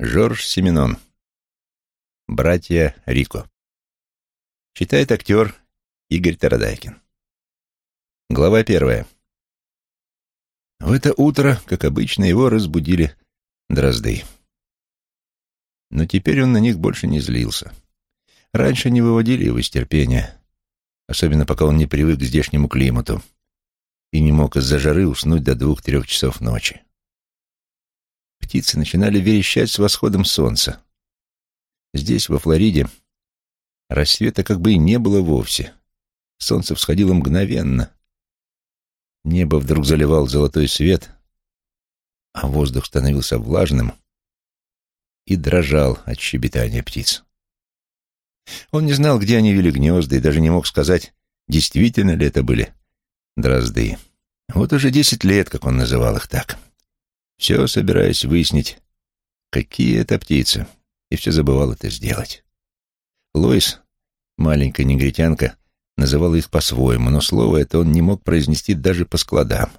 Жорж Семенон. Братья Рико. Читает актер Игорь Тарадайкин. Глава первая. В это утро, как обычно, его разбудили дрозды. Но теперь он на них больше не злился. Раньше не выводили его из терпения, особенно пока он не привык к здешнему климату и не мог из-за жары уснуть до двух-трех часов ночи. Птицы начинали верещать с восходом солнца. Здесь, во Флориде, рассвета как бы и не было вовсе. Солнце всходило мгновенно. Небо вдруг заливал золотой свет, а воздух становился влажным и дрожал от щебетания птиц. Он не знал, где они вели гнезда, и даже не мог сказать, действительно ли это были дрозды. Вот уже десять лет, как он называл их так все собираясь выяснить, какие это птицы, и все забывал это сделать. Лоис, маленькая негритянка, называла их по-своему, но слово это он не мог произнести даже по складам.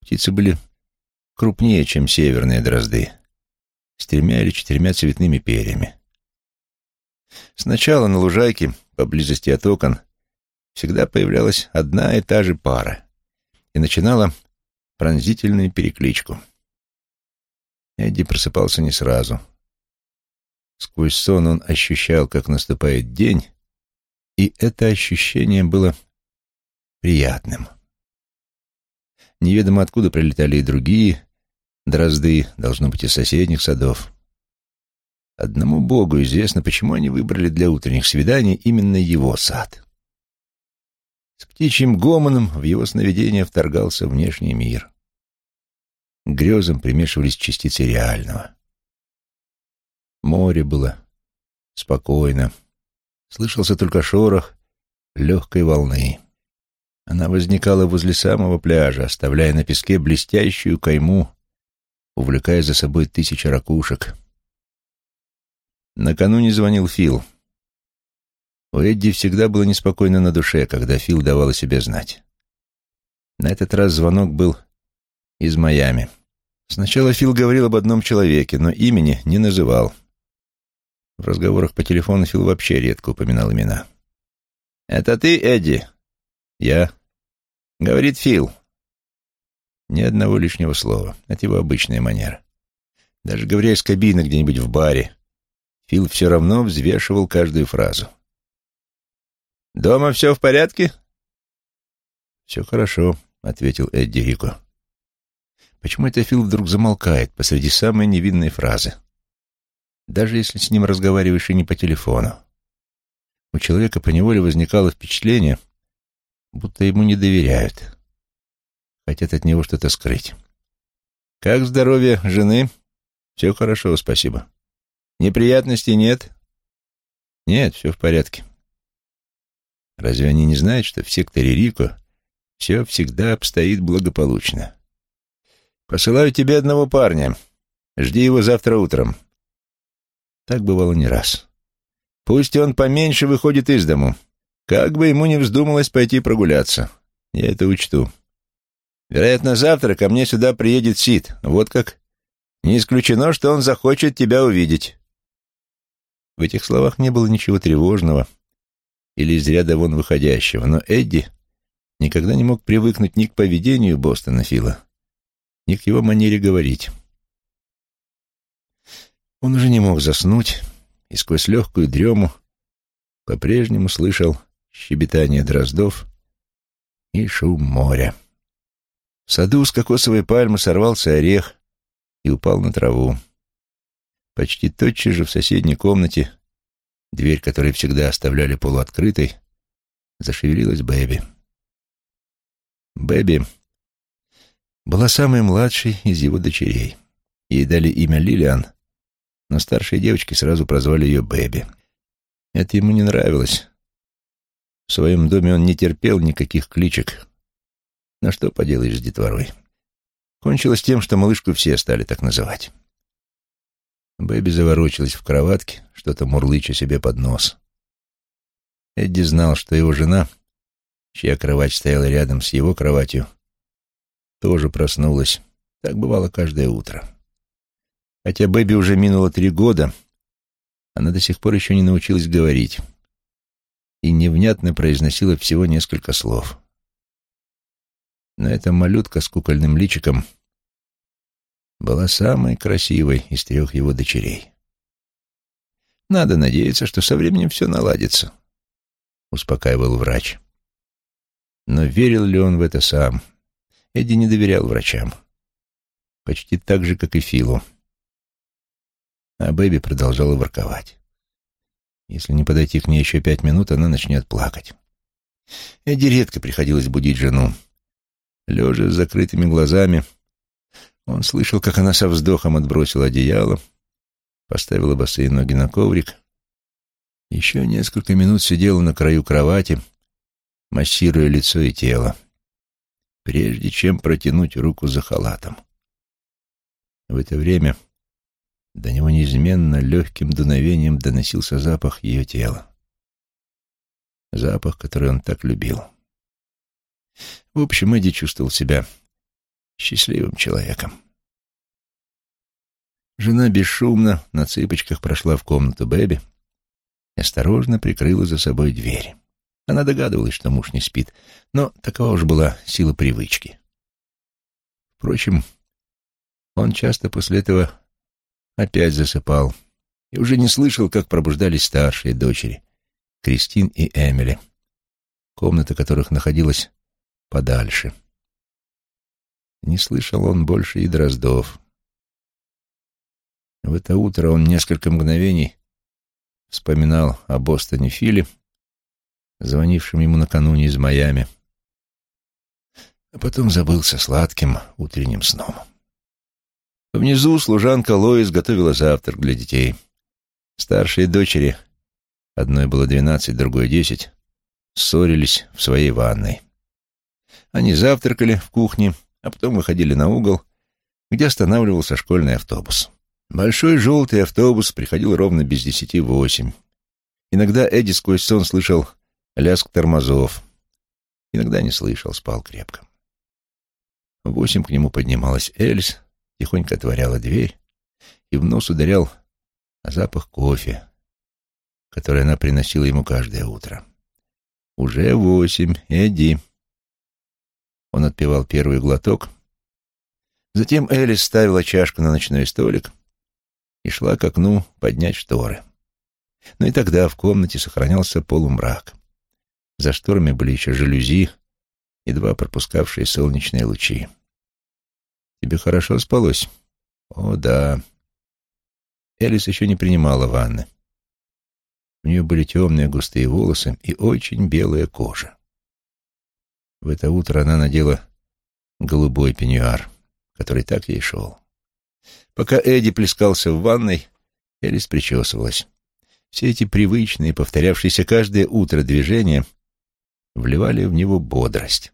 Птицы были крупнее, чем северные дрозды, с тремя или четырьмя цветными перьями. Сначала на лужайке, поблизости от окон, всегда появлялась одна и та же пара, и начинала пронзительную перекличку. Эдди просыпался не сразу. Сквозь сон он ощущал, как наступает день, и это ощущение было приятным. Неведомо откуда прилетали и другие дрозды, должно быть, из соседних садов. Одному Богу известно, почему они выбрали для утренних свиданий именно его сад. С птичьим гомоном в его сновидение вторгался внешний мир. К грезам примешивались частицы реального. Море было спокойно. Слышался только шорох легкой волны. Она возникала возле самого пляжа, оставляя на песке блестящую кайму, увлекая за собой тысячи ракушек. Накануне звонил Фил. У Эдди всегда было неспокойно на душе, когда Фил давал о себе знать. На этот раз звонок был из Майами. Сначала Фил говорил об одном человеке, но имени не называл. В разговорах по телефону Фил вообще редко упоминал имена. «Это ты, Эдди?» «Я». «Говорит Фил». Ни одного лишнего слова. Это его обычная манера. Даже говоря из кабины где-нибудь в баре, Фил все равно взвешивал каждую фразу. «Дома все в порядке?» «Все хорошо», — ответил Эдди Рико. Почему это Фил вдруг замолкает посреди самой невинной фразы? Даже если с ним разговариваешь и не по телефону. У человека поневоле возникало впечатление, будто ему не доверяют. Хотят от него что-то скрыть. «Как здоровье жены?» «Все хорошо, спасибо». «Неприятностей нет?» «Нет, все в порядке». Разве они не знают, что в секторе Рико все всегда обстоит благополучно? Посылаю тебе одного парня. Жди его завтра утром. Так бывало не раз. Пусть он поменьше выходит из дому. Как бы ему не вздумалось пойти прогуляться. Я это учту. Вероятно, завтра ко мне сюда приедет Сид. Вот как. Не исключено, что он захочет тебя увидеть. В этих словах не было ничего тревожного или из ряда вон выходящего, но Эдди никогда не мог привыкнуть ни к поведению Бостона Фила, ни к его манере говорить. Он уже не мог заснуть и сквозь легкую дрему по-прежнему слышал щебетание дроздов и шум моря. В саду с кокосовой пальмы сорвался орех и упал на траву. Почти тотчас же в соседней комнате, дверь которой всегда оставляли полуоткрытой, зашевелилась Бэби. Бэби была самой младшей из его дочерей. Ей дали имя Лилиан, но старшие девочки сразу прозвали ее Бэби. Это ему не нравилось. В своем доме он не терпел никаких кличек. На что поделаешь с детворой? Кончилось тем, что малышку все стали так называть. Бэби заворочилась в кроватке, что-то мурлыча себе под нос. Эдди знал, что его жена, чья кровать стояла рядом с его кроватью, тоже проснулась. Так бывало каждое утро. Хотя Бэби уже минуло три года, она до сих пор еще не научилась говорить и невнятно произносила всего несколько слов. Но эта малютка с кукольным личиком была самой красивой из трех его дочерей. Надо надеяться, что со временем все наладится, успокаивал врач. Но верил ли он в это сам? Эдди не доверял врачам. Почти так же, как и Филу. А Бэби продолжала ворковать. Если не подойти к ней еще пять минут, она начнет плакать. Эдди редко приходилось будить жену. Лежа с закрытыми глазами, он слышал, как она со вздохом отбросила одеяло, поставила босые ноги на коврик, еще несколько минут сидела на краю кровати, массируя лицо и тело, прежде чем протянуть руку за халатом. В это время до него неизменно легким дуновением доносился запах ее тела. Запах, который он так любил. В общем, Эдди чувствовал себя счастливым человеком. Жена бесшумно на цыпочках прошла в комнату Бэби и осторожно прикрыла за собой дверь. Она догадывалась, что муж не спит, но такова уж была сила привычки. Впрочем, он часто после этого опять засыпал и уже не слышал, как пробуждались старшие дочери, Кристин и Эмили, комната которых находилась подальше. Не слышал он больше и Дроздов. В это утро он несколько мгновений вспоминал о Бостоне Филе, звонившем ему накануне из Майами, а потом забылся сладким утренним сном. Внизу служанка Лоис готовила завтрак для детей. Старшие дочери, одной было двенадцать, другой десять, ссорились в своей ванной. Они завтракали в кухне, а потом выходили на угол, где останавливался школьный автобус. Большой желтый автобус приходил ровно без десяти восемь. Иногда Эдди сквозь сон слышал лязг тормозов. Иногда не слышал, спал крепко. В восемь к нему поднималась Эльс, тихонько отворяла дверь, и в нос ударял запах кофе, который она приносила ему каждое утро. «Уже восемь, Эдди». Он отпивал первый глоток. Затем Элис ставила чашку на ночной столик и шла к окну поднять шторы. Но и тогда в комнате сохранялся полумрак. За шторами были еще жалюзи, едва пропускавшие солнечные лучи. Тебе хорошо спалось? О, да. Элис еще не принимала ванны. У нее были темные густые волосы и очень белая кожа. В это утро она надела голубой пеньюар, который так ей шел. Пока Эдди плескался в ванной, Элис причесывалась. Все эти привычные, повторявшиеся каждое утро движения вливали в него бодрость.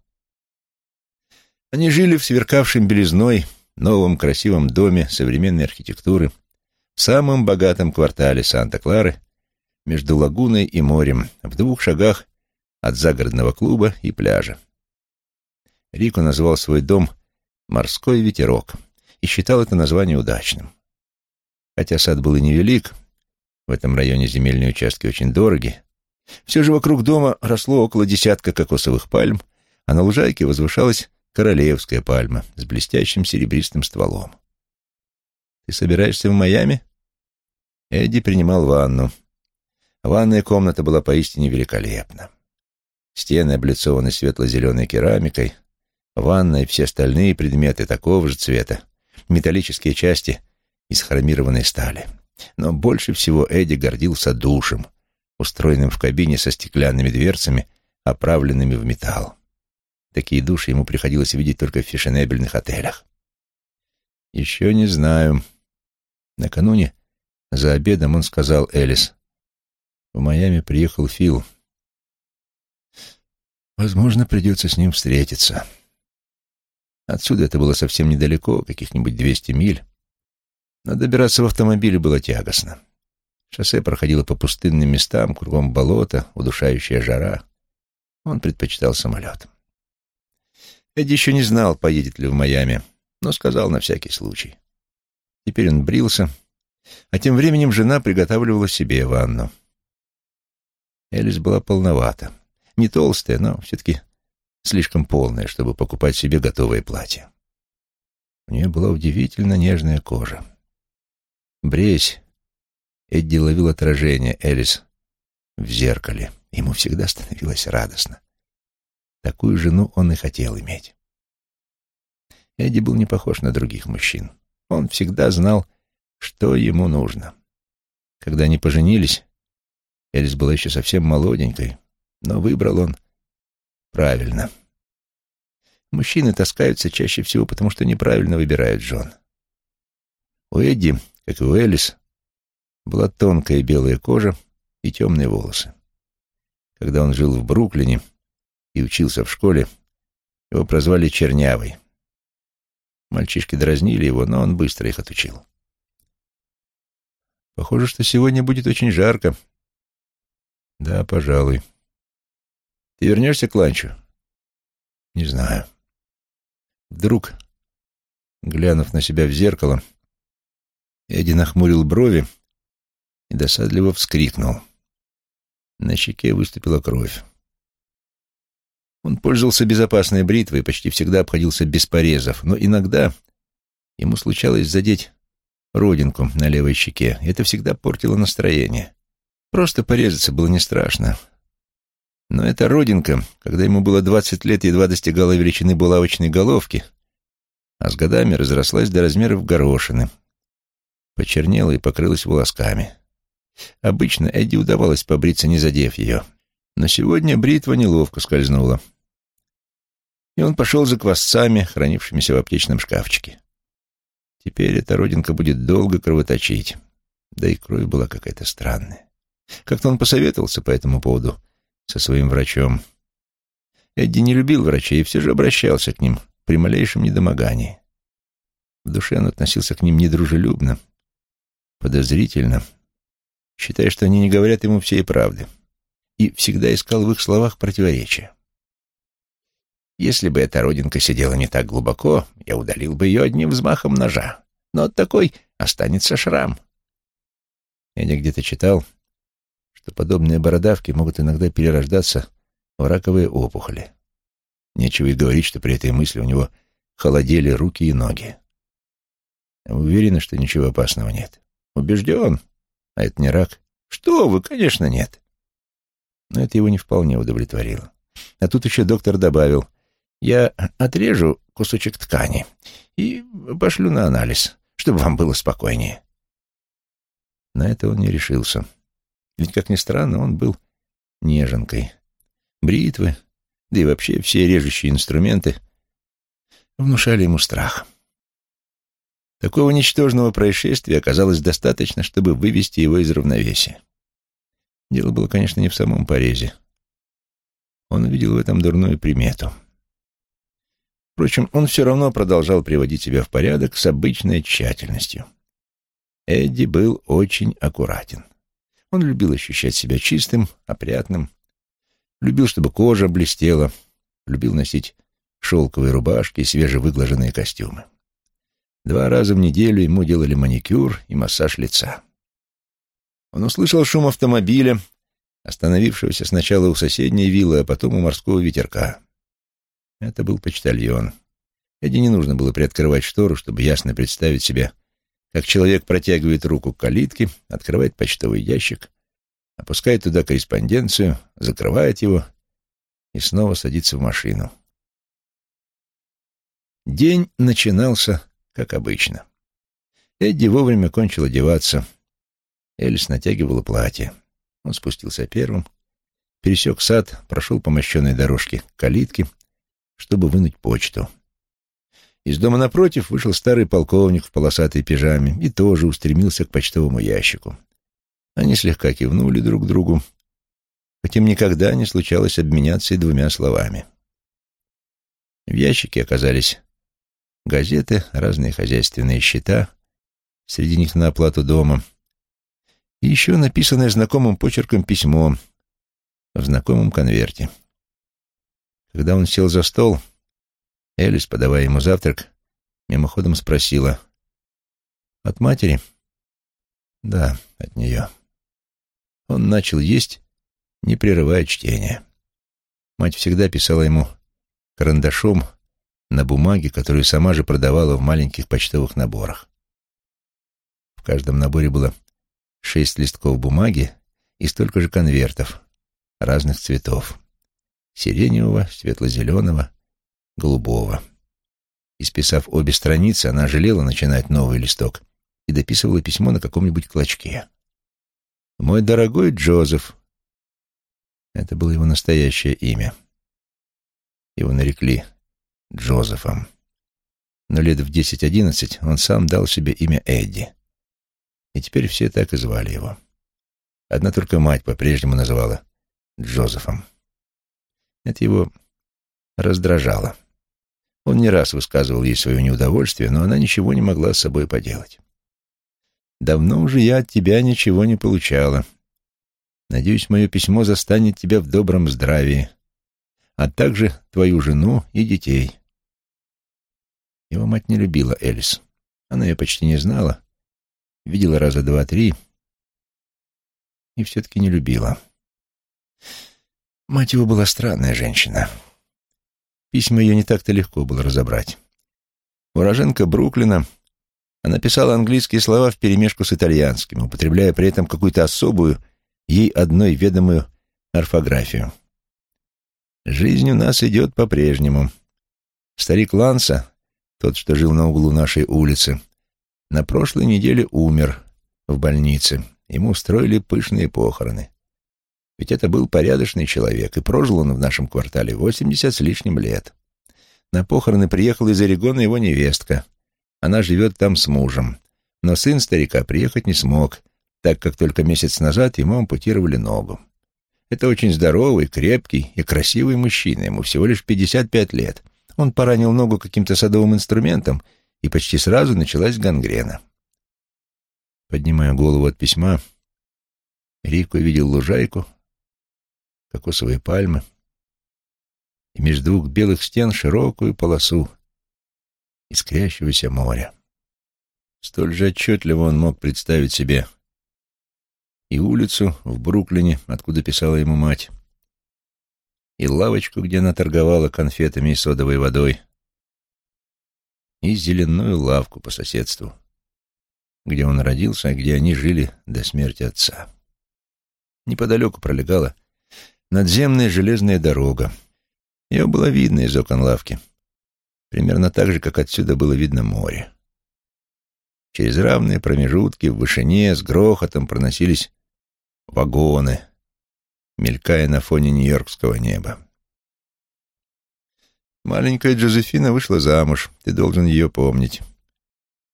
Они жили в сверкавшем белизной, новом красивом доме современной архитектуры, в самом богатом квартале Санта-Клары, между лагуной и морем, в двух шагах от загородного клуба и пляжа. Рико назвал свой дом «Морской ветерок» и считал это название удачным. Хотя сад был и невелик, в этом районе земельные участки очень дороги, все же вокруг дома росло около десятка кокосовых пальм, а на лужайке возвышалась королевская пальма с блестящим серебристым стволом. «Ты собираешься в Майами?» Эдди принимал ванну. Ванная комната была поистине великолепна. Стены облицованы светло-зеленой керамикой, ванна и все остальные предметы такого же цвета, металлические части из хромированной стали. Но больше всего Эдди гордился душем, устроенным в кабине со стеклянными дверцами, оправленными в металл. Такие души ему приходилось видеть только в фешенебельных отелях. «Еще не знаю». Накануне за обедом он сказал Элис. «В Майами приехал Фил. Возможно, придется с ним встретиться. Отсюда это было совсем недалеко, каких-нибудь двести миль. Но добираться в автомобиле было тягостно. Шоссе проходило по пустынным местам, кругом болото, удушающая жара. Он предпочитал самолет. Эдди еще не знал, поедет ли в Майами, но сказал на всякий случай. Теперь он брился, а тем временем жена приготавливала себе ванну. Элис была полновата. Не толстая, но все-таки слишком полная, чтобы покупать себе готовое платье. У нее была удивительно нежная кожа. Бреясь, Эдди ловил отражение Элис в зеркале. Ему всегда становилось радостно. Такую жену он и хотел иметь. Эдди был не похож на других мужчин. Он всегда знал, что ему нужно. Когда они поженились, Элис была еще совсем молоденькой, но выбрал он правильно. Мужчины таскаются чаще всего, потому что неправильно выбирают жен. У Эдди, как и у Элис, была тонкая белая кожа и темные волосы. Когда он жил в Бруклине и учился в школе, его прозвали Чернявый. Мальчишки дразнили его, но он быстро их отучил. Похоже, что сегодня будет очень жарко. Да, пожалуй. Ты вернешься к ланчу? Не знаю. Вдруг, глянув на себя в зеркало, Эдди нахмурил брови и досадливо вскрикнул. На щеке выступила кровь. Он пользовался безопасной бритвой и почти всегда обходился без порезов, но иногда ему случалось задеть родинку на левой щеке, это всегда портило настроение. Просто порезаться было не страшно. Но эта родинка, когда ему было двадцать лет, едва достигала величины булавочной головки, а с годами разрослась до размеров горошины, почернела и покрылась волосками. Обычно Эдди удавалось побриться, не задев ее, но сегодня бритва неловко скользнула. И он пошел за квасцами, хранившимися в аптечном шкафчике. Теперь эта родинка будет долго кровоточить. Да и кровь была какая-то странная. Как-то он посоветовался по этому поводу со своим врачом. Эдди не любил врачей и все же обращался к ним при малейшем недомогании. В душе он относился к ним недружелюбно, подозрительно, считая, что они не говорят ему всей правды, и всегда искал в их словах противоречия. Если бы эта родинка сидела не так глубоко, я удалил бы ее одним взмахом ножа. Но от такой останется шрам. Я где-то читал, что подобные бородавки могут иногда перерождаться в раковые опухоли. Нечего и говорить, что при этой мысли у него холодели руки и ноги. Уверены, что ничего опасного нет. Убежден, а это не рак. Что вы, конечно, нет. Но это его не вполне удовлетворило. А тут еще доктор добавил — я отрежу кусочек ткани и пошлю на анализ, чтобы вам было спокойнее. На это он не решился. Ведь, как ни странно, он был неженкой. Бритвы, да и вообще все режущие инструменты внушали ему страх. Такого ничтожного происшествия оказалось достаточно, чтобы вывести его из равновесия. Дело было, конечно, не в самом порезе. Он увидел в этом дурную примету — Впрочем, он все равно продолжал приводить себя в порядок с обычной тщательностью. Эдди был очень аккуратен. Он любил ощущать себя чистым, опрятным, любил, чтобы кожа блестела, любил носить шелковые рубашки и свежевыглаженные костюмы. Два раза в неделю ему делали маникюр и массаж лица. Он услышал шум автомобиля, остановившегося сначала у соседней виллы, а потом у морского ветерка. Это был почтальон. Эдди не нужно было приоткрывать штору, чтобы ясно представить себе, как человек протягивает руку к калитке, открывает почтовый ящик, опускает туда корреспонденцию, закрывает его и снова садится в машину. День начинался, как обычно. Эдди вовремя кончил одеваться. Элис натягивала платье. Он спустился первым, пересек сад, прошел по мощенной дорожке к калитке — чтобы вынуть почту. Из дома напротив вышел старый полковник в полосатой пижаме и тоже устремился к почтовому ящику. Они слегка кивнули друг другу, хотя им никогда не случалось обменяться и двумя словами. В ящике оказались газеты, разные хозяйственные счета, среди них на оплату дома, и еще написанное знакомым почерком письмо в знакомом конверте. Когда он сел за стол, Элис, подавая ему завтрак, мимоходом спросила, От матери? Да, от нее. Он начал есть, не прерывая чтения. Мать всегда писала ему карандашом на бумаге, которую сама же продавала в маленьких почтовых наборах. В каждом наборе было шесть листков бумаги и столько же конвертов разных цветов. Сиреневого, светло-зеленого, голубого. Исписав обе страницы, она жалела начинать новый листок и дописывала письмо на каком-нибудь клочке. «Мой дорогой Джозеф». Это было его настоящее имя. Его нарекли Джозефом. Но лет в десять-одиннадцать он сам дал себе имя Эдди. И теперь все так и звали его. Одна только мать по-прежнему называла Джозефом. Это его раздражало. Он не раз высказывал ей свое неудовольствие, но она ничего не могла с собой поделать. Давно уже я от тебя ничего не получала. Надеюсь, мое письмо застанет тебя в добром здравии, а также твою жену и детей. Его мать не любила Элис. Она ее почти не знала, видела раза два-три и все-таки не любила. Мать его была странная женщина. Письма ее не так-то легко было разобрать. Уроженка Бруклина — она писала английские слова вперемешку с итальянским, употребляя при этом какую-то особую, ей одной ведомую орфографию. Жизнь у нас идет по-прежнему. Старик Ланса, тот, что жил на углу нашей улицы, на прошлой неделе умер в больнице. Ему устроили пышные похороны. Ведь это был порядочный человек, и прожил он в нашем квартале восемьдесят с лишним лет. На похороны приехала из Орегона его невестка — она живет там с мужем. Но сын старика приехать не смог, так как только месяц назад ему ампутировали ногу. Это очень здоровый, крепкий и красивый мужчина, ему всего лишь 55 лет. Он поранил ногу каким-то садовым инструментом, и почти сразу началась гангрена. Поднимая голову от письма, Рико видел лужайку, кокосовые пальмы и между двух белых стен широкую полосу искрящегося моря. Столь же отчетливо он мог представить себе и улицу в Бруклине, откуда писала ему мать, и лавочку, где она торговала конфетами и содовой водой, и зеленую лавку по соседству, где он родился, и где они жили до смерти отца. Неподалеку пролегала надземная железная дорога. Ее было видно из окон лавки примерно так же, как отсюда было видно море. Через равные промежутки в вышине с грохотом проносились вагоны, мелькая на фоне нью-йоркского неба. Маленькая Джозефина вышла замуж, ты должен ее помнить.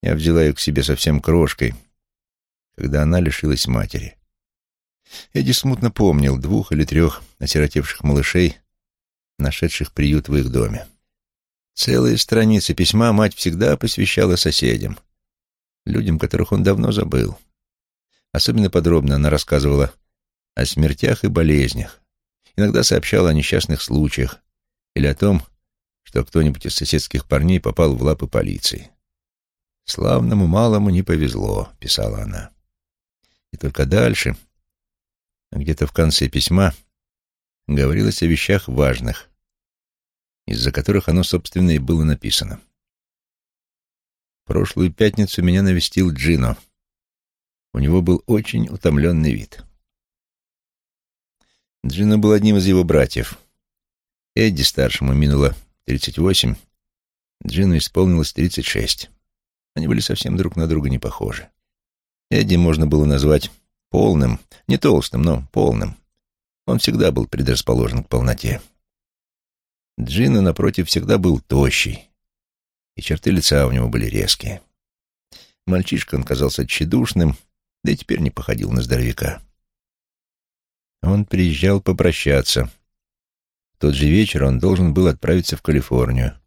Я взяла ее к себе совсем крошкой, когда она лишилась матери. Эдди смутно помнил двух или трех осиротевших малышей, нашедших приют в их доме. Целые страницы письма мать всегда посвящала соседям, людям, которых он давно забыл. Особенно подробно она рассказывала о смертях и болезнях, иногда сообщала о несчастных случаях или о том, что кто-нибудь из соседских парней попал в лапы полиции. «Славному малому не повезло», — писала она. И только дальше, где-то в конце письма, говорилось о вещах важных, из-за которых оно, собственно, и было написано. Прошлую пятницу меня навестил Джино. У него был очень утомленный вид. Джино был одним из его братьев. Эдди старшему минуло 38, Джину исполнилось 36. Они были совсем друг на друга не похожи. Эдди можно было назвать полным, не толстым, но полным. Он всегда был предрасположен к полноте. Джина, напротив, всегда был тощий, и черты лица у него были резкие. Мальчишка он казался тщедушным, да и теперь не походил на здоровяка. Он приезжал попрощаться. В тот же вечер он должен был отправиться в Калифорнию.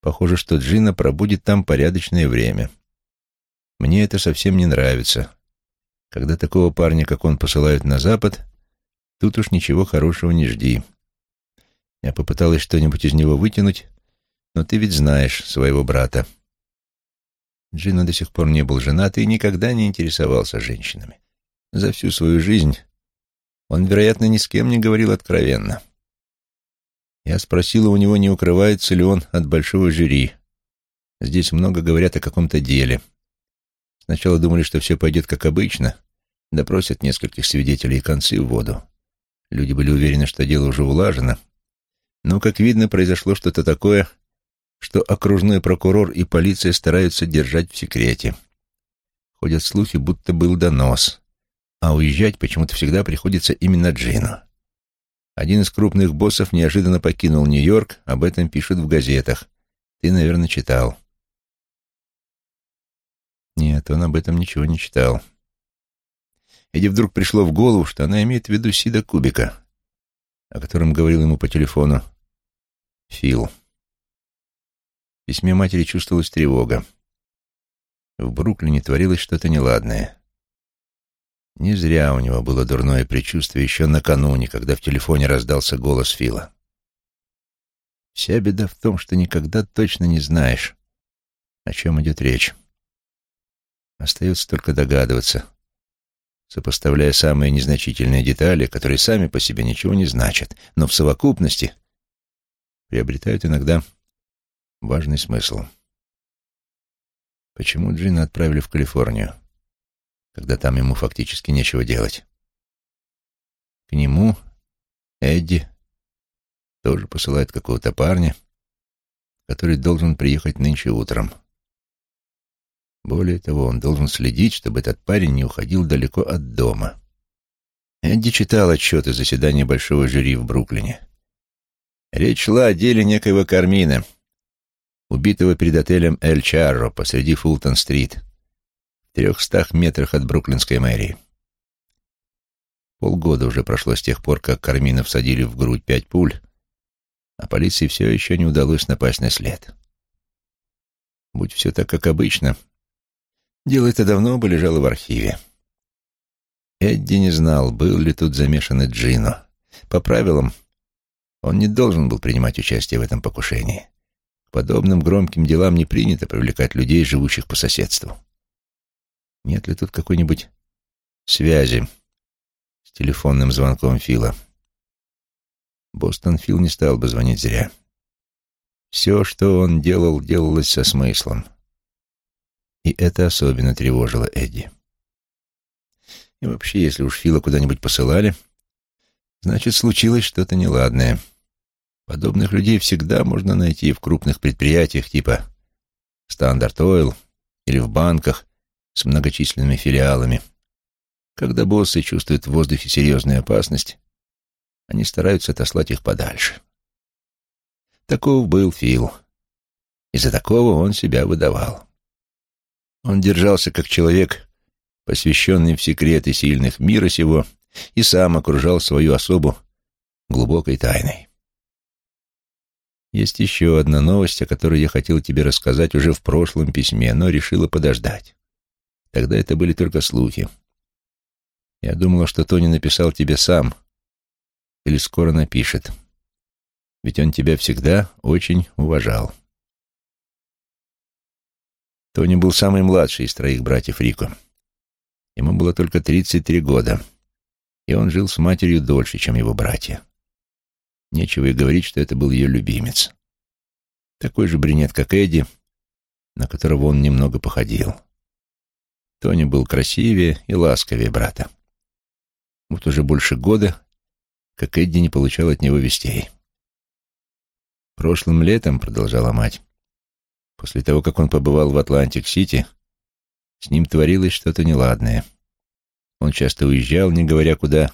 Похоже, что Джина пробудет там порядочное время. Мне это совсем не нравится. Когда такого парня, как он, посылают на Запад, тут уж ничего хорошего не жди. Я попыталась что-нибудь из него вытянуть, но ты ведь знаешь своего брата. Джина до сих пор не был женат и никогда не интересовался женщинами. За всю свою жизнь он, вероятно, ни с кем не говорил откровенно. Я спросила у него, не укрывается ли он от большого жюри. Здесь много говорят о каком-то деле. Сначала думали, что все пойдет как обычно, допросят нескольких свидетелей и концы в воду. Люди были уверены, что дело уже улажено. Но, как видно, произошло что-то такое, что окружной прокурор и полиция стараются держать в секрете. Ходят слухи, будто был донос, а уезжать почему-то всегда приходится именно Джину. Один из крупных боссов неожиданно покинул Нью-Йорк, об этом пишут в газетах. Ты, наверное, читал. Нет, он об этом ничего не читал. Эдди вдруг пришло в голову, что она имеет в виду Сида Кубика, о котором говорил ему по телефону Фил. В письме матери чувствовалась тревога. В Бруклине творилось что-то неладное. Не зря у него было дурное предчувствие еще накануне, когда в телефоне раздался голос Фила. Вся беда в том, что никогда точно не знаешь, о чем идет речь. Остается только догадываться, сопоставляя самые незначительные детали, которые сами по себе ничего не значат, но в совокупности приобретают иногда важный смысл. Почему Джина отправили в Калифорнию, когда там ему фактически нечего делать? К нему Эдди тоже посылает какого-то парня, который должен приехать нынче утром. Более того, он должен следить, чтобы этот парень не уходил далеко от дома. Эдди читал отчеты заседания большого жюри в Бруклине. Речь шла о деле некоего Кармина, убитого перед отелем Эль Чарро посреди Фултон-стрит, трехстах метрах от бруклинской мэрии. Полгода уже прошло с тех пор, как Кармина всадили в грудь пять пуль, а полиции все еще не удалось напасть на след. Будь все так, как обычно, Дело это давно бы лежало в архиве. Эдди не знал, был ли тут замешан и Джино. По правилам, он не должен был принимать участие в этом покушении. К подобным громким делам не принято привлекать людей, живущих по соседству. Нет ли тут какой-нибудь связи с телефонным звонком Фила? Бостон Фил не стал бы звонить зря. Все, что он делал, делалось со смыслом и это особенно тревожило Эдди. И вообще, если уж Фила куда-нибудь посылали, значит, случилось что-то неладное. Подобных людей всегда можно найти в крупных предприятиях типа Стандарт Ойл или в банках с многочисленными филиалами. Когда боссы чувствуют в воздухе серьезную опасность, они стараются отослать их подальше. Таков был Фил. И за такого он себя выдавал. Он держался как человек, посвященный в секреты сильных мира сего, и сам окружал свою особу глубокой тайной. Есть еще одна новость, о которой я хотел тебе рассказать уже в прошлом письме, но решила подождать. Тогда это были только слухи. Я думала, что Тони написал тебе сам или скоро напишет, ведь он тебя всегда очень уважал. Тони был самый младший из троих братьев Рико. Ему было только 33 года, и он жил с матерью дольше, чем его братья. Нечего и говорить, что это был ее любимец. Такой же брюнет, как Эдди, на которого он немного походил. Тони был красивее и ласковее брата. Вот уже больше года, как Эдди не получал от него вестей. «Прошлым летом», — продолжала мать, После того, как он побывал в Атлантик-Сити, с ним творилось что-то неладное. Он часто уезжал, не говоря куда.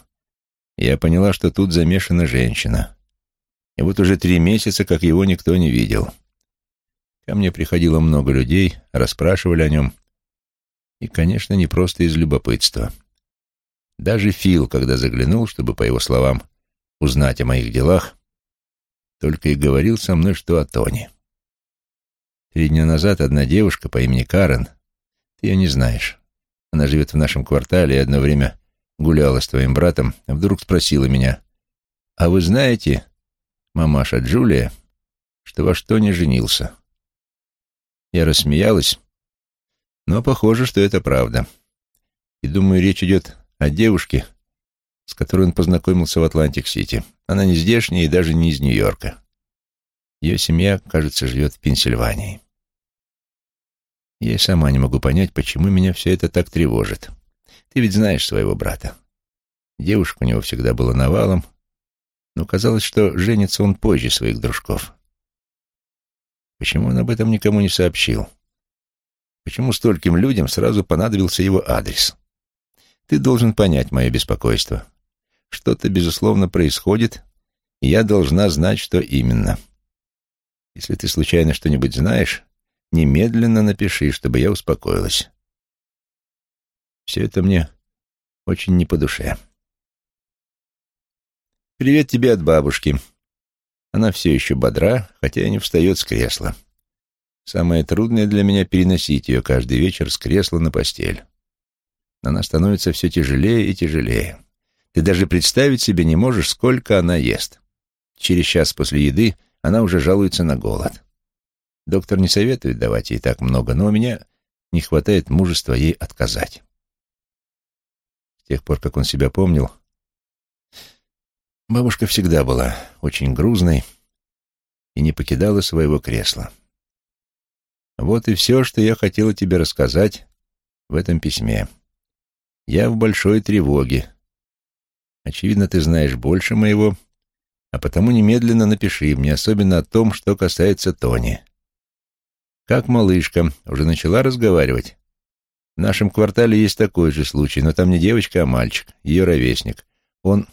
я поняла, что тут замешана женщина. И вот уже три месяца, как его никто не видел. Ко мне приходило много людей, расспрашивали о нем. И, конечно, не просто из любопытства. Даже Фил, когда заглянул, чтобы, по его словам, узнать о моих делах, только и говорил со мной, что о Тоне. Три дня назад одна девушка по имени Карен, ты ее не знаешь, она живет в нашем квартале и одно время гуляла с твоим братом, вдруг спросила меня, «А вы знаете, мамаша Джулия, что во что не женился?» Я рассмеялась, Но похоже, что это правда. И думаю, речь идет о девушке, с которой он познакомился в Атлантик-Сити. Она не здешняя и даже не из Нью-Йорка. Ее семья, кажется, живет в Пенсильвании. Я и сама не могу понять, почему меня все это так тревожит. Ты ведь знаешь своего брата. Девушка у него всегда была навалом, но казалось, что женится он позже своих дружков. Почему он об этом никому не сообщил? Почему стольким людям сразу понадобился его адрес? Ты должен понять мое беспокойство. Что-то, безусловно, происходит, и я должна знать, что именно. Если ты случайно что-нибудь знаешь, немедленно напиши, чтобы я успокоилась. Все это мне очень не по душе. Привет тебе от бабушки. Она все еще бодра, хотя и не встает с кресла. Самое трудное для меня переносить ее каждый вечер с кресла на постель. Она становится все тяжелее и тяжелее. Ты даже представить себе не можешь, сколько она ест. Через час после еды она уже жалуется на голод. Доктор не советует давать ей так много, но у меня не хватает мужества ей отказать. С тех пор, как он себя помнил, бабушка всегда была очень грузной и не покидала своего кресла. Вот и все, что я хотела тебе рассказать в этом письме. Я в большой тревоге, Очевидно, ты знаешь больше моего, а потому немедленно напиши мне, особенно о том, что касается Тони. Как малышка, уже начала разговаривать? В нашем квартале есть такой же случай, но там не девочка, а мальчик, ее ровесник. Он...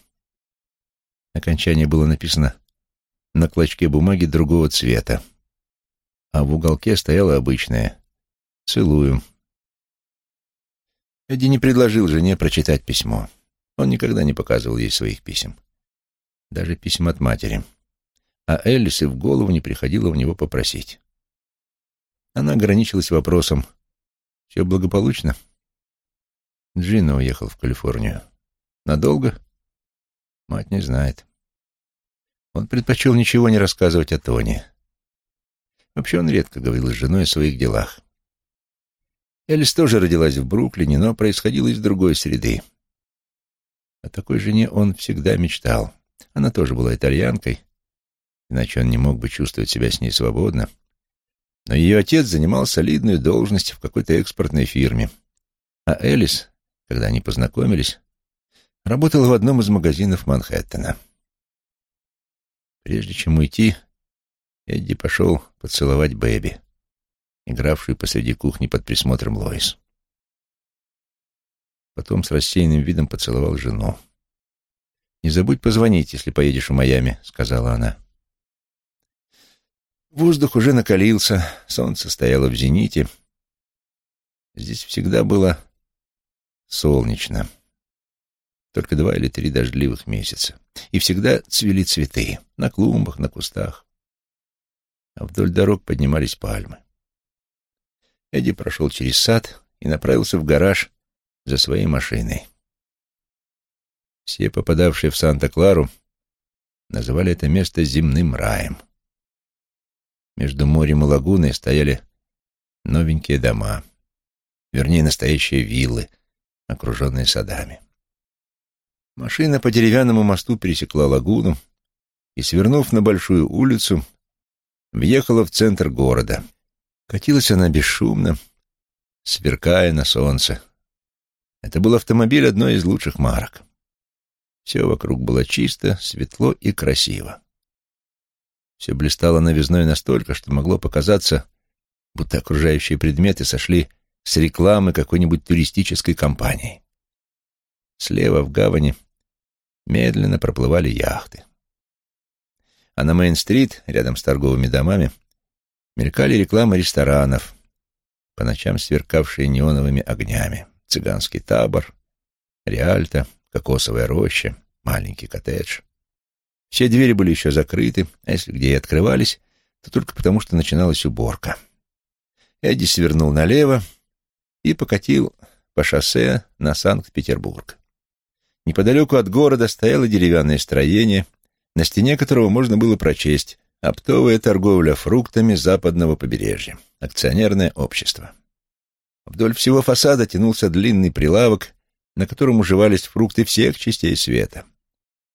Окончание было написано на клочке бумаги другого цвета, а в уголке стояло обычное «Целую». Эдди не предложил жене прочитать письмо. Он никогда не показывал ей своих писем. Даже писем от матери. А Эллис и в голову не приходило у него попросить. Она ограничилась вопросом «Все благополучно?» Джина уехал в Калифорнию. «Надолго?» Мать не знает. Он предпочел ничего не рассказывать о Тони. Вообще он редко говорил с женой о своих делах. Элис тоже родилась в Бруклине, но происходила из другой среды. О такой жене он всегда мечтал. Она тоже была итальянкой, иначе он не мог бы чувствовать себя с ней свободно. Но ее отец занимал солидную должность в какой-то экспортной фирме. А Элис, когда они познакомились, работала в одном из магазинов Манхэттена. Прежде чем уйти, Эдди пошел поцеловать Бэби, игравшую посреди кухни под присмотром Лоис. Потом с рассеянным видом поцеловал жену. «Не забудь позвонить, если поедешь в Майами», — сказала она. Воздух уже накалился, солнце стояло в зените. Здесь всегда было солнечно. Только два или три дождливых месяца. И всегда цвели цветы на клумбах, на кустах. А вдоль дорог поднимались пальмы. Эдди прошел через сад и направился в гараж, за своей машиной. Все попадавшие в Санта-Клару называли это место земным раем. Между морем и лагуной стояли новенькие дома, вернее, настоящие виллы, окруженные садами. Машина по деревянному мосту пересекла лагуну и, свернув на большую улицу, въехала в центр города. Катилась она бесшумно, сверкая на солнце, это был автомобиль одной из лучших марок. Все вокруг было чисто, светло и красиво. Все блистало новизной настолько, что могло показаться, будто окружающие предметы сошли с рекламы какой-нибудь туристической компании. Слева в гавани медленно проплывали яхты. А на Мейн-стрит, рядом с торговыми домами, мелькали рекламы ресторанов, по ночам сверкавшие неоновыми огнями цыганский табор, Риальто, кокосовая роща, маленький коттедж. Все двери были еще закрыты, а если где и открывались, то только потому, что начиналась уборка. Эдди свернул налево и покатил по шоссе на Санкт-Петербург. Неподалеку от города стояло деревянное строение, на стене которого можно было прочесть «Оптовая торговля фруктами западного побережья. Акционерное общество». Вдоль всего фасада тянулся длинный прилавок, на котором уживались фрукты всех частей света.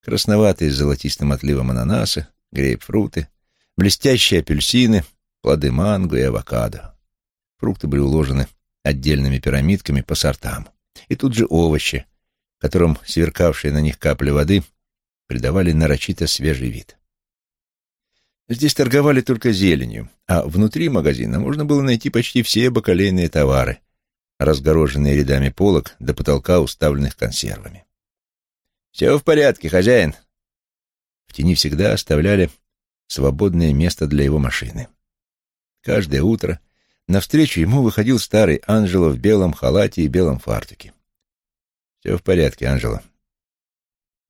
Красноватые с золотистым отливом ананасы, грейпфруты, блестящие апельсины, плоды манго и авокадо. Фрукты были уложены отдельными пирамидками по сортам. И тут же овощи, которым сверкавшие на них капли воды придавали нарочито свежий вид. Здесь торговали только зеленью, а внутри магазина можно было найти почти все бакалейные товары, разгороженные рядами полок до потолка, уставленных консервами. «Все в порядке, хозяин!» В тени всегда оставляли свободное место для его машины. Каждое утро навстречу ему выходил старый Анжело в белом халате и белом фартуке. «Все в порядке, Анжело».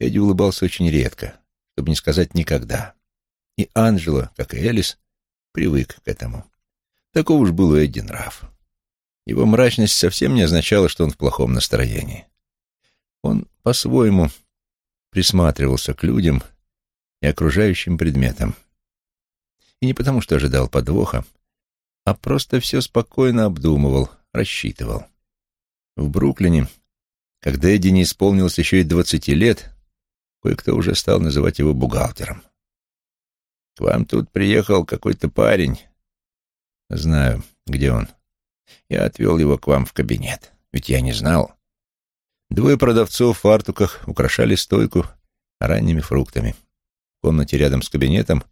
Эдди улыбался очень редко, чтобы не сказать никогда. И Анжело, как и Элис, привык к этому. Таков уж был у Эдди нрав. Его мрачность совсем не означала, что он в плохом настроении. Он по-своему присматривался к людям и окружающим предметам. И не потому, что ожидал подвоха, а просто все спокойно обдумывал, рассчитывал. В Бруклине, когда Эдди не исполнилось еще и двадцати лет, кое-кто уже стал называть его бухгалтером. «К вам тут приехал какой-то парень». «Знаю, где он». Я отвел его к вам в кабинет, ведь я не знал. Двое продавцов в фартуках украшали стойку ранними фруктами. В комнате рядом с кабинетом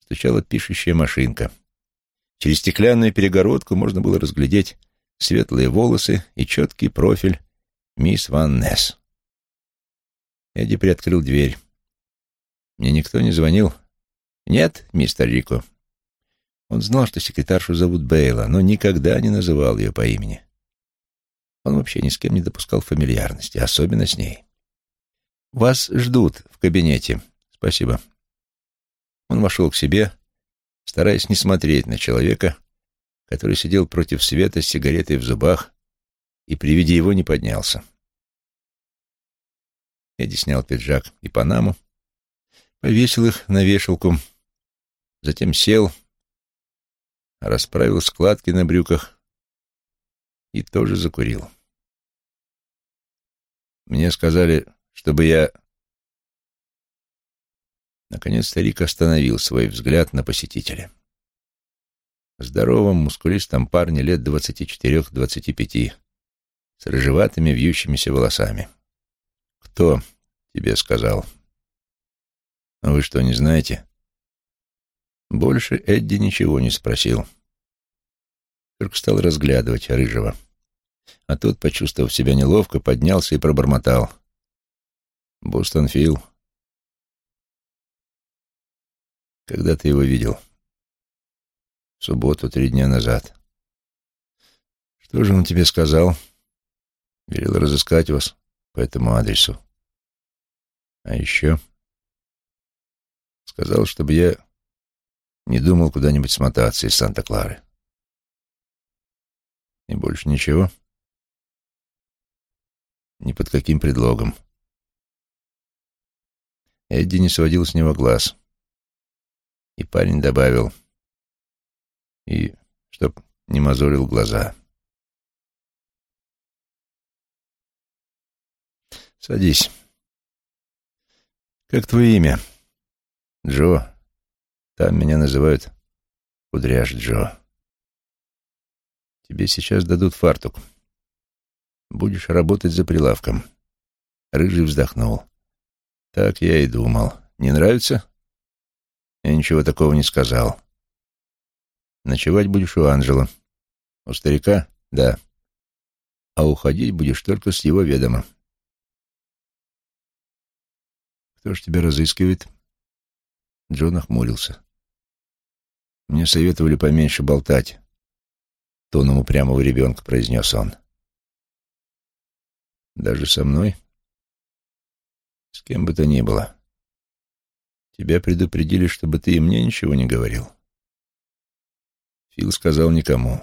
стучала пишущая машинка. Через стеклянную перегородку можно было разглядеть светлые волосы и четкий профиль мисс Ван Несс. Эдди приоткрыл дверь. «Мне никто не звонил?» «Нет, мистер Рико». Он знал, что секретаршу зовут Бейла, но никогда не называл ее по имени. Он вообще ни с кем не допускал фамильярности, особенно с ней. «Вас ждут в кабинете. Спасибо». Он вошел к себе, стараясь не смотреть на человека, который сидел против света с сигаретой в зубах и при виде его не поднялся. Эдди снял пиджак и панаму, повесил их на вешалку, затем сел, расправил складки на брюках и тоже закурил. Мне сказали, чтобы я... Наконец старик остановил свой взгляд на посетителя. Здоровом, мускулистом парне лет двадцати четырех-двадцати пяти, с рыжеватыми вьющимися волосами. «Кто тебе сказал?» «А вы что, не знаете?» Больше Эдди ничего не спросил. Только стал разглядывать Рыжего. А тот, почувствовав себя неловко, поднялся и пробормотал. «Бостон Фил. Когда ты его видел?» «В субботу, три дня назад». «Что же он тебе сказал?» «Велел разыскать вас по этому адресу». «А еще?» «Сказал, чтобы я не думал куда-нибудь смотаться из Санта-Клары». «И больше ничего?» Ни под каким предлогом. Эдди не сводил с него глаз. И парень добавил, и чтоб не мозолил глаза. «Садись. Как твое имя?» «Джо. Там меня называют Кудряш Джо. Тебе сейчас дадут фартук. Будешь работать за прилавком». Рыжий вздохнул. «Так я и думал. Не нравится?» Я ничего такого не сказал. Ночевать будешь у Анжела. У старика? Да. А уходить будешь только с его ведома. Кто ж тебя разыскивает? Джон охмурился. Мне советовали поменьше болтать. Тоном упрямого ребенка произнес он. Даже со мной? С кем бы то ни было. Тебя предупредили, чтобы ты и мне ничего не говорил. Фил сказал никому.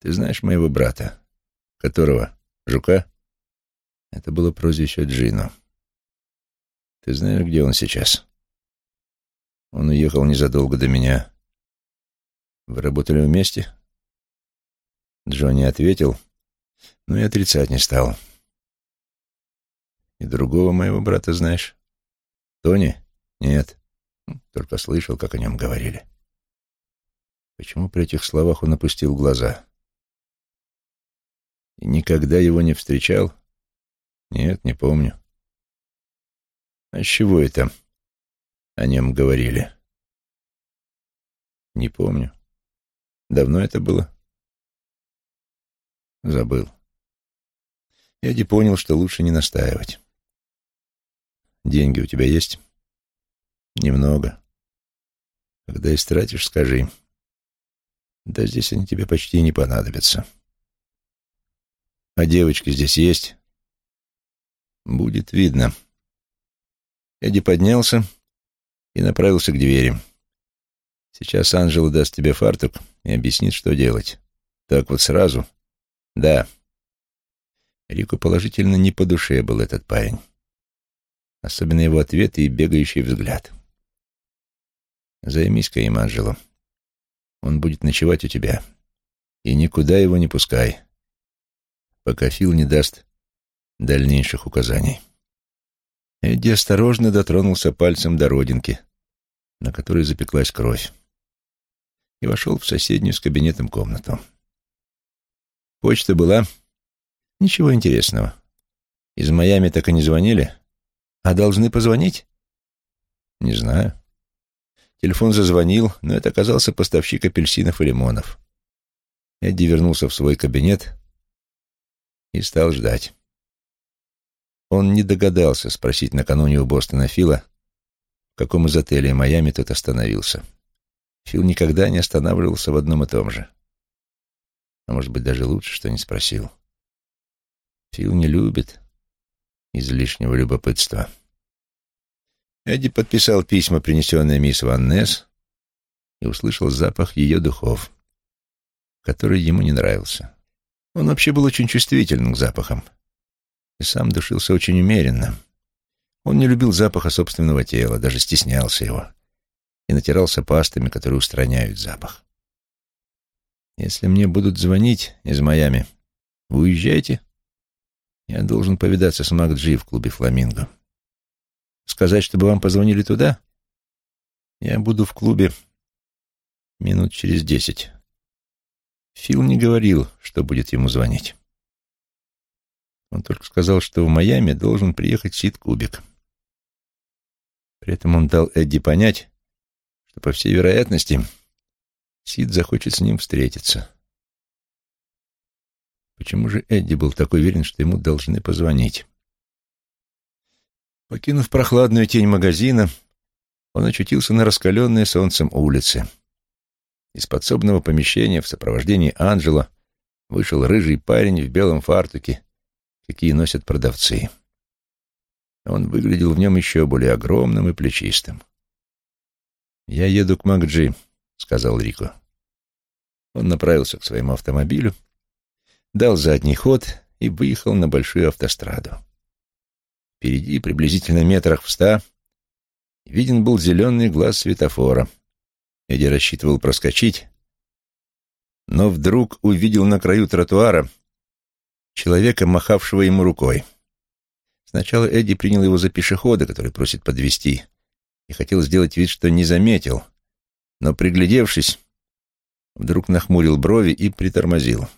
Ты знаешь моего брата, которого? Жука? Это было прозвище Джино. Ты знаешь, где он сейчас? Он уехал незадолго до меня. Вы работали вместе? Джонни ответил, но и отрицать не стал. И другого моего брата знаешь? Тони? Нет. Только слышал, как о нем говорили. Почему при этих словах он опустил глаза? И никогда его не встречал? Нет, не помню. А с чего это о нем говорили? Не помню. Давно это было? Забыл. Эдди понял, что лучше не настаивать. Деньги у тебя есть? Немного. Когда истратишь, скажи. Да здесь они тебе почти не понадобятся. А девочка здесь есть? Будет видно. Эдди поднялся и направился к двери. Сейчас Анжела даст тебе фартук и объяснит, что делать. Так вот сразу? Да. Рику положительно не по душе был этот парень. Особенно его ответы и бегающий взгляд. Займись-ка им, Анжело. Он будет ночевать у тебя. И никуда его не пускай, пока Фил не даст дальнейших указаний. Эдди осторожно дотронулся пальцем до родинки, на которой запеклась кровь, и вошел в соседнюю с кабинетом комнату. Почта была... Ничего интересного. Из Майами так и не звонили? А должны позвонить? Не знаю. Телефон зазвонил, но это оказался поставщик апельсинов и лимонов. Эдди вернулся в свой кабинет и стал ждать. Он не догадался спросить накануне у Бостона Фила, в каком из отелей Майами тот остановился. Фил никогда не останавливался в одном и том же. А может быть, даже лучше, что не спросил. Фил не любит излишнего любопытства. Эдди подписал письма, принесенные мисс Ван Несс, и услышал запах ее духов, который ему не нравился. Он вообще был очень чувствителен к запахам и сам душился очень умеренно. Он не любил запаха собственного тела, даже стеснялся его и натирался пастами, которые устраняют запах. «Если мне будут звонить из Майами, вы уезжаете? Я должен повидаться с Макджи в клубе «Фламинго». Сказать, чтобы вам позвонили туда? Я буду в клубе минут через десять. Фил не говорил, что будет ему звонить. Он только сказал, что в Майами должен приехать Сид Кубик. При этом он дал Эдди понять, что, по всей вероятности, Сид захочет с ним встретиться. Почему же Эдди был так уверен, что ему должны позвонить? Покинув прохладную тень магазина, он очутился на раскаленной солнцем улице. Из подсобного помещения в сопровождении Анджела вышел рыжий парень в белом фартуке, какие носят продавцы. Он выглядел в нем еще более огромным и плечистым. «Я еду к Макджи», — сказал Рико. Он направился к своему автомобилю, дал задний ход и выехал на большую автостраду. Впереди, приблизительно метрах в ста, виден был зеленый глаз светофора. Эдди рассчитывал проскочить, но вдруг увидел на краю тротуара человека, махавшего ему рукой. Сначала Эдди принял его за пешехода, который просит подвести, и хотел сделать вид, что не заметил, но, приглядевшись, вдруг нахмурил брови и притормозил.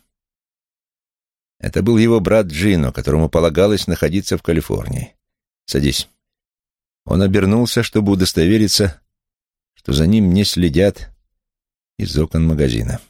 Это был его брат Джино, которому полагалось находиться в Калифорнии. «Садись». Он обернулся, чтобы удостовериться, что за ним не следят из окон магазина.